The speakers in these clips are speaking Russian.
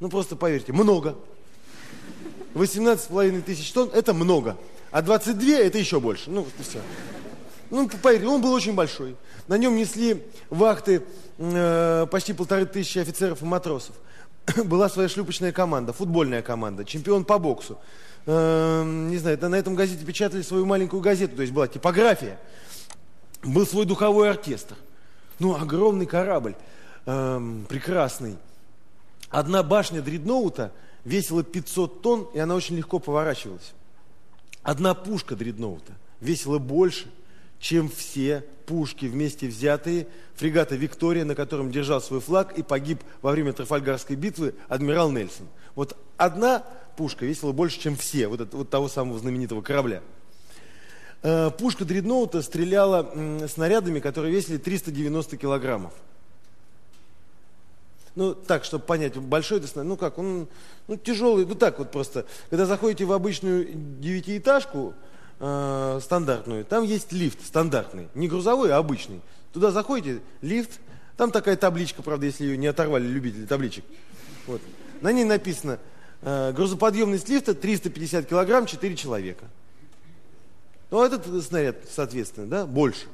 Ну, просто поверьте, много. 18,5 тысяч тонн – это много. А 22 – это еще больше. Ну, все. Ну, поверьте, он был очень большой. На нем несли вахты э, почти полторы тысячи офицеров и матросов. Была своя шлюпочная команда, футбольная команда, чемпион по боксу. Э, не знаю, на этом газете печатали свою маленькую газету, то есть была типография. Был свой духовой оркестр. Ну, огромный корабль, э, прекрасный. Одна башня дредноута весила 500 тонн, и она очень легко поворачивалась. Одна пушка дредноута весила больше, чем все пушки вместе взятые фрегата «Виктория», на котором держал свой флаг и погиб во время Трафальгарской битвы адмирал Нельсон. Вот одна пушка весила больше, чем все, вот, это, вот того самого знаменитого корабля. Э, пушка дредноута стреляла снарядами, которые весили 390 килограммов. Ну, так, чтобы понять, большой снаряд, ну как, он ну, тяжелый, ну так вот просто. Когда заходите в обычную девятиэтажку, э, стандартную, там есть лифт стандартный, не грузовой, а обычный. Туда заходите, лифт, там такая табличка, правда, если ее не оторвали любители табличек. Вот. На ней написано, э, грузоподъемность лифта 350 килограмм, 4 человека. Ну, а этот снаряд, соответственно, да, больше.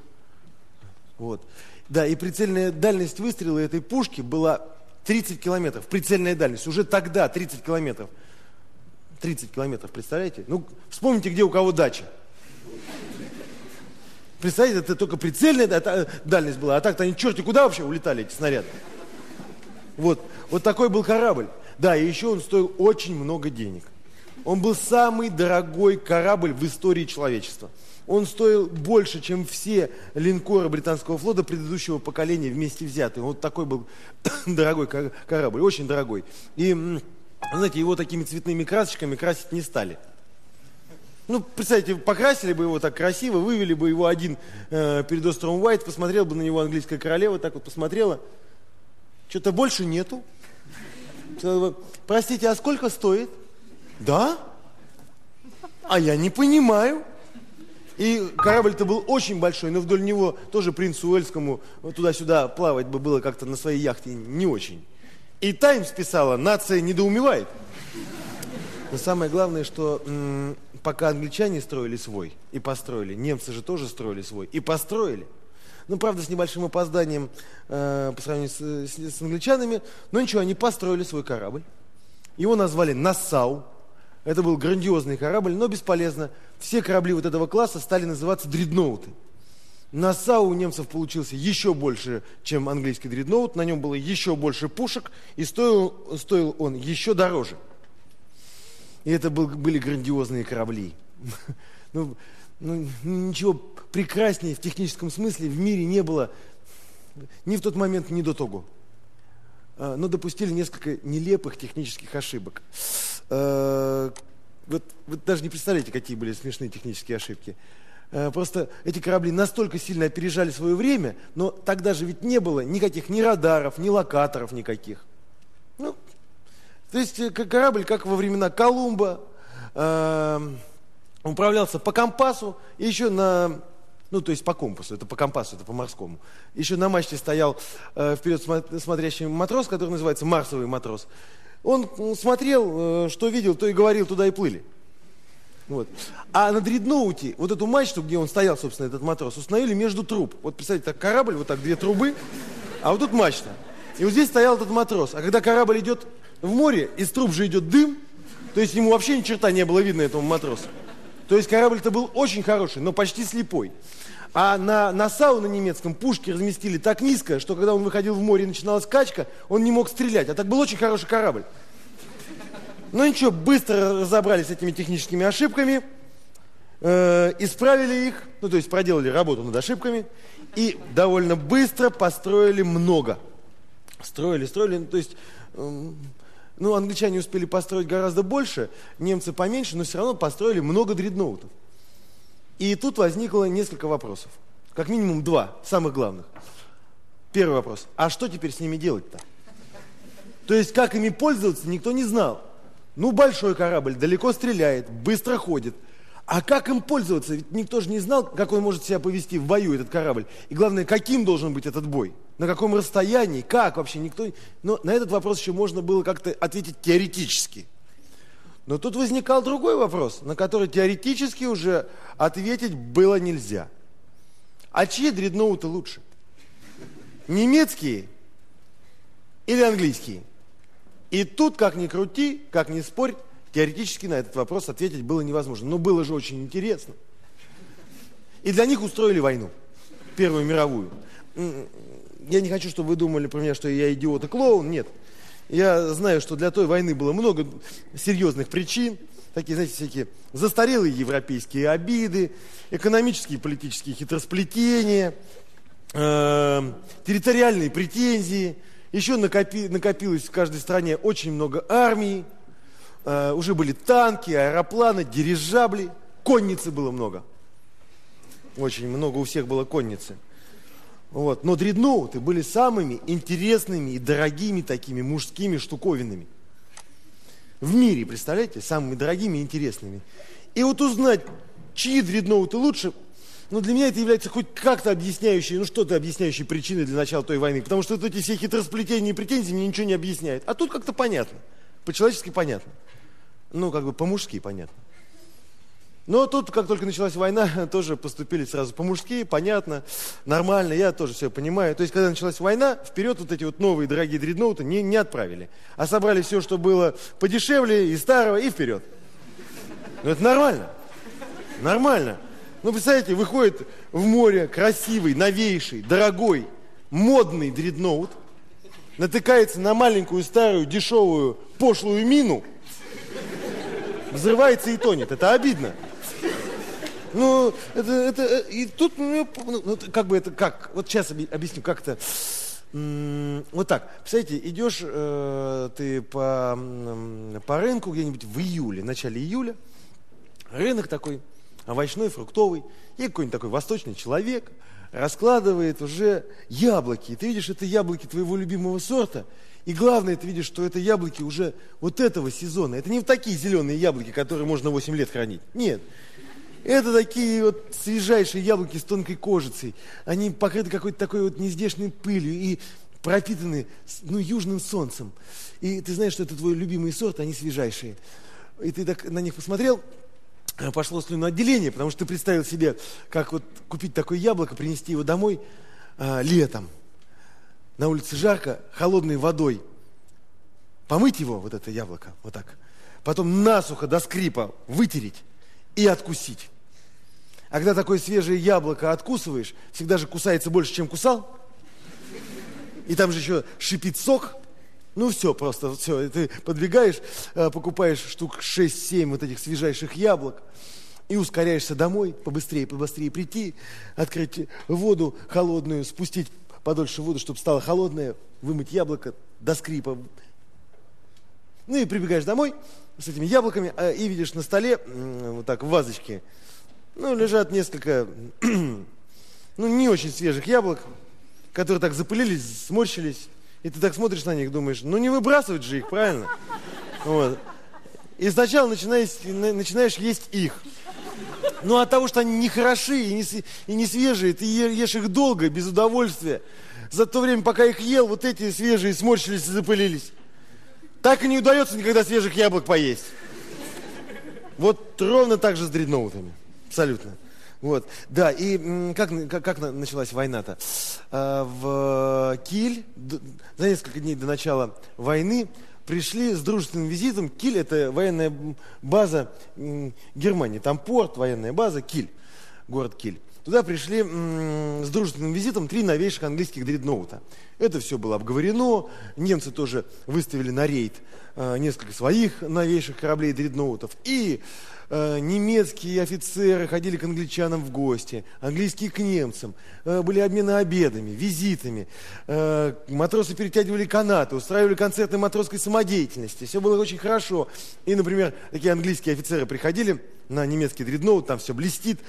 Вот. Да, и прицельная дальность выстрела этой пушки была 30 километров. Прицельная дальность. Уже тогда 30 километров. 30 километров, представляете? Ну, вспомните, где у кого дача. Представляете, это только прицельная дальность была, а так-то они черти куда вообще улетали, эти снаряды. Вот, вот такой был корабль. Да, и еще он стоил очень много денег. Он был самый дорогой корабль в истории человечества. Он стоил больше, чем все линкоры британского флота предыдущего поколения вместе взятые. Вот такой был дорогой корабль, очень дорогой. И, знаете, его такими цветными красочками красить не стали. Ну, представьте, покрасили бы его так красиво, вывели бы его один э, перед островом Уайт, посмотрел бы на него английская королева, так вот посмотрела. Что-то больше нету. Простите, а сколько стоит? Да? А я не понимаю. И корабль-то был очень большой, но вдоль него тоже принцу Уэльскому туда-сюда плавать бы было как-то на своей яхте не очень. И Таймс писала, нация недоумевает. Но самое главное, что пока англичане строили свой и построили, немцы же тоже строили свой и построили. Ну, правда, с небольшим опозданием э, по сравнению с, с, с англичанами, но ничего, они построили свой корабль. Его назвали Нассау. Это был грандиозный корабль, но бесполезно. Все корабли вот этого класса стали называться дредноуты. Нассау у немцев получился еще больше, чем английский дредноут. На нем было еще больше пушек, и стоил, стоил он еще дороже. И это был, были грандиозные корабли. Ну, ну, ничего прекраснее в техническом смысле в мире не было ни в тот момент, ни до того. А, но допустили несколько нелепых технических ошибок. А, вот вы даже не представляете, какие были смешные технические ошибки. А, просто эти корабли настолько сильно опережали свое время, но тогда же ведь не было никаких ни радаров, ни локаторов никаких. Ну, то есть э, корабль, как во времена Колумба, э, управлялся по компасу и еще на, ну то есть по компасу, это по компасу, это по морскому. Еще на мачте стоял э, вперед смотрящий матрос, который называется марсовый матрос. Он смотрел, э, что видел, то и говорил, туда и плыли. Вот. А на дредноуте, вот эту мачту, где он стоял, собственно, этот матрос, установили между труб. Вот представьте, так корабль, вот так две трубы, а вот тут мачта. И вот здесь стоял этот матрос. А когда корабль идет в море, из труб же идет дым, то есть ему вообще ни черта не было видно этому матросу. То есть корабль-то был очень хороший, но почти слепой. А на, на САУ на немецком пушки разместили так низко, что когда он выходил в море и начиналась качка, он не мог стрелять. А так был очень хороший корабль. Ну ничего, быстро разобрались с этими техническими ошибками, э, исправили их, ну то есть проделали работу над ошибками и довольно быстро построили много. Строили, строили, ну, то есть э, ну, англичане успели построить гораздо больше, немцы поменьше, но все равно построили много дредноутов. И тут возникло несколько вопросов. Как минимум два, самых главных. Первый вопрос. А что теперь с ними делать-то? То есть, как ими пользоваться, никто не знал. Ну, большой корабль, далеко стреляет, быстро ходит. А как им пользоваться? Ведь никто же не знал, как он может себя повести в бою, этот корабль. И главное, каким должен быть этот бой. На каком расстоянии, как вообще, никто... Но на этот вопрос еще можно было как-то ответить теоретически. Но тут возникал другой вопрос, на который теоретически уже ответить было нельзя. А чьи дредноуты лучше? Немецкие или английские? И тут, как ни крути, как ни спорь, теоретически на этот вопрос ответить было невозможно. Но было же очень интересно. И для них устроили войну, Первую мировую. Я не хочу, чтобы вы думали про меня, что я идиот и клоун. Нет. Я знаю, что для той войны было много серьезных причин. Такие, знаете, всякие застарелые европейские обиды, экономические и политические хитросплетения, э, территориальные претензии. Еще накопи, накопилось в каждой стране очень много армий. Э, уже были танки, аэропланы, дирижабли. Конницы было много. Очень много у всех было конницы. Вот. Но дредноуты были самыми интересными и дорогими такими мужскими штуковинами. В мире, представляете, самыми дорогими и интересными. И вот узнать, чьи дредноуты лучше, ну, для меня это является хоть как-то объясняющей, ну, что-то объясняющей причиной для начала той войны. Потому что вот эти все хитросплетения и претензии мне ничего не объясняют. А тут как-то понятно. По-человечески понятно. Ну, как бы по-мужски понятно. Но тут, как только началась война, тоже поступили сразу по-мужски, понятно, нормально, я тоже все понимаю. То есть, когда началась война, вперед вот эти вот новые дорогие дредноуты не, не отправили. А собрали все, что было подешевле и старого, и вперед. Ну, это нормально. Нормально. Ну, представляете, выходит в море красивый, новейший, дорогой, модный дредноут, натыкается на маленькую, старую, дешевую, пошлую мину, взрывается и тонет. Это обидно. Ну, это, это, э, и тут, ну, ну, как бы это, как, вот сейчас объясню, как это, вот так, представляете, идешь э, ты по, по рынку где-нибудь в июле, начале июля, рынок такой, овощной, фруктовый, и какой-нибудь такой восточный человек раскладывает уже яблоки. И ты видишь, это яблоки твоего любимого сорта, и главное, ты видишь, что это яблоки уже вот этого сезона. Это не такие зеленые яблоки, которые можно 8 лет хранить. Нет. Это такие вот свежайшие яблоки с тонкой кожицей. Они покрыты какой-то такой вот нездешней пылью и пропитаны ну, южным солнцем. И ты знаешь, что это твой любимый сорт, они свежайшие. И ты так на них посмотрел, а пошло слюноотделение, потому что ты представил себе, как вот купить такое яблоко, принести его домой а, летом. На улице жарко, холодной водой. Помыть его, вот это яблоко, вот так. Потом насухо до скрипа вытереть и откусить. А когда такое свежее яблоко откусываешь, всегда же кусается больше, чем кусал. И там же еще шипит сок. Ну все, просто все. Ты подбегаешь, э, покупаешь штук 6-7 вот этих свежайших яблок и ускоряешься домой, побыстрее, побыстрее прийти, открыть воду холодную, спустить подольше воду, чтобы стало холодное, вымыть яблоко до скрипа. Ну и прибегаешь домой с этими яблоками э, и видишь на столе, вот так, в вазочке, ну, лежат несколько, ну, не очень свежих яблок, которые так запылились, сморщились. И ты так смотришь на них, думаешь, ну не выбрасывать же их, правильно? Вот. И сначала начинаешь, начинаешь есть их. Ну, от того, что они не хороши и не, и не свежие, ты ешь их долго, без удовольствия. За то время, пока их ел, вот эти свежие сморщились и запылились. Так и не удается никогда свежих яблок поесть. Вот ровно так же с дредноутами. Абсолютно. Вот, да, и как, как, как началась война-то? А, в Киль за несколько дней до начала войны пришли с дружественным визитом. Киль – это военная база Германии, там порт, военная база, Киль, город Киль. Туда пришли с дружественным визитом три новейших английских дредноута. Это все было обговорено. Немцы тоже выставили на рейд э, несколько своих новейших кораблей дредноутов. И немецкие офицеры ходили к англичанам в гости, английские к немцам, э, были обмены обедами, визитами, э, матросы перетягивали канаты, устраивали концерты матросской самодеятельности, все было очень хорошо. И, например, такие английские офицеры приходили, на немецкий дредноут, там все блестит,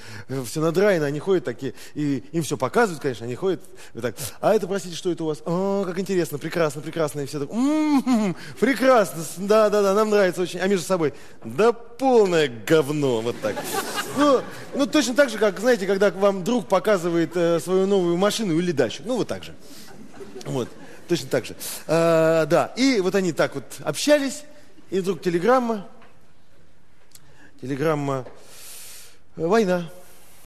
все надраено, они ходят такие, и им все показывают, конечно, они ходят вот так, а это, простите, что это у вас? О, как интересно, прекрасно, прекрасно, и все так, м-м-м, прекрасно, да-да-да, нам нравится очень, а между собой, да полное говно, вот так. Ну, ну, точно так же, как, знаете, когда вам друг показывает э, свою новую машину или дачу. Ну, вот так же. Вот, точно так же. А, да, и вот они так вот общались, и вдруг телеграмма, телеграмма «Война».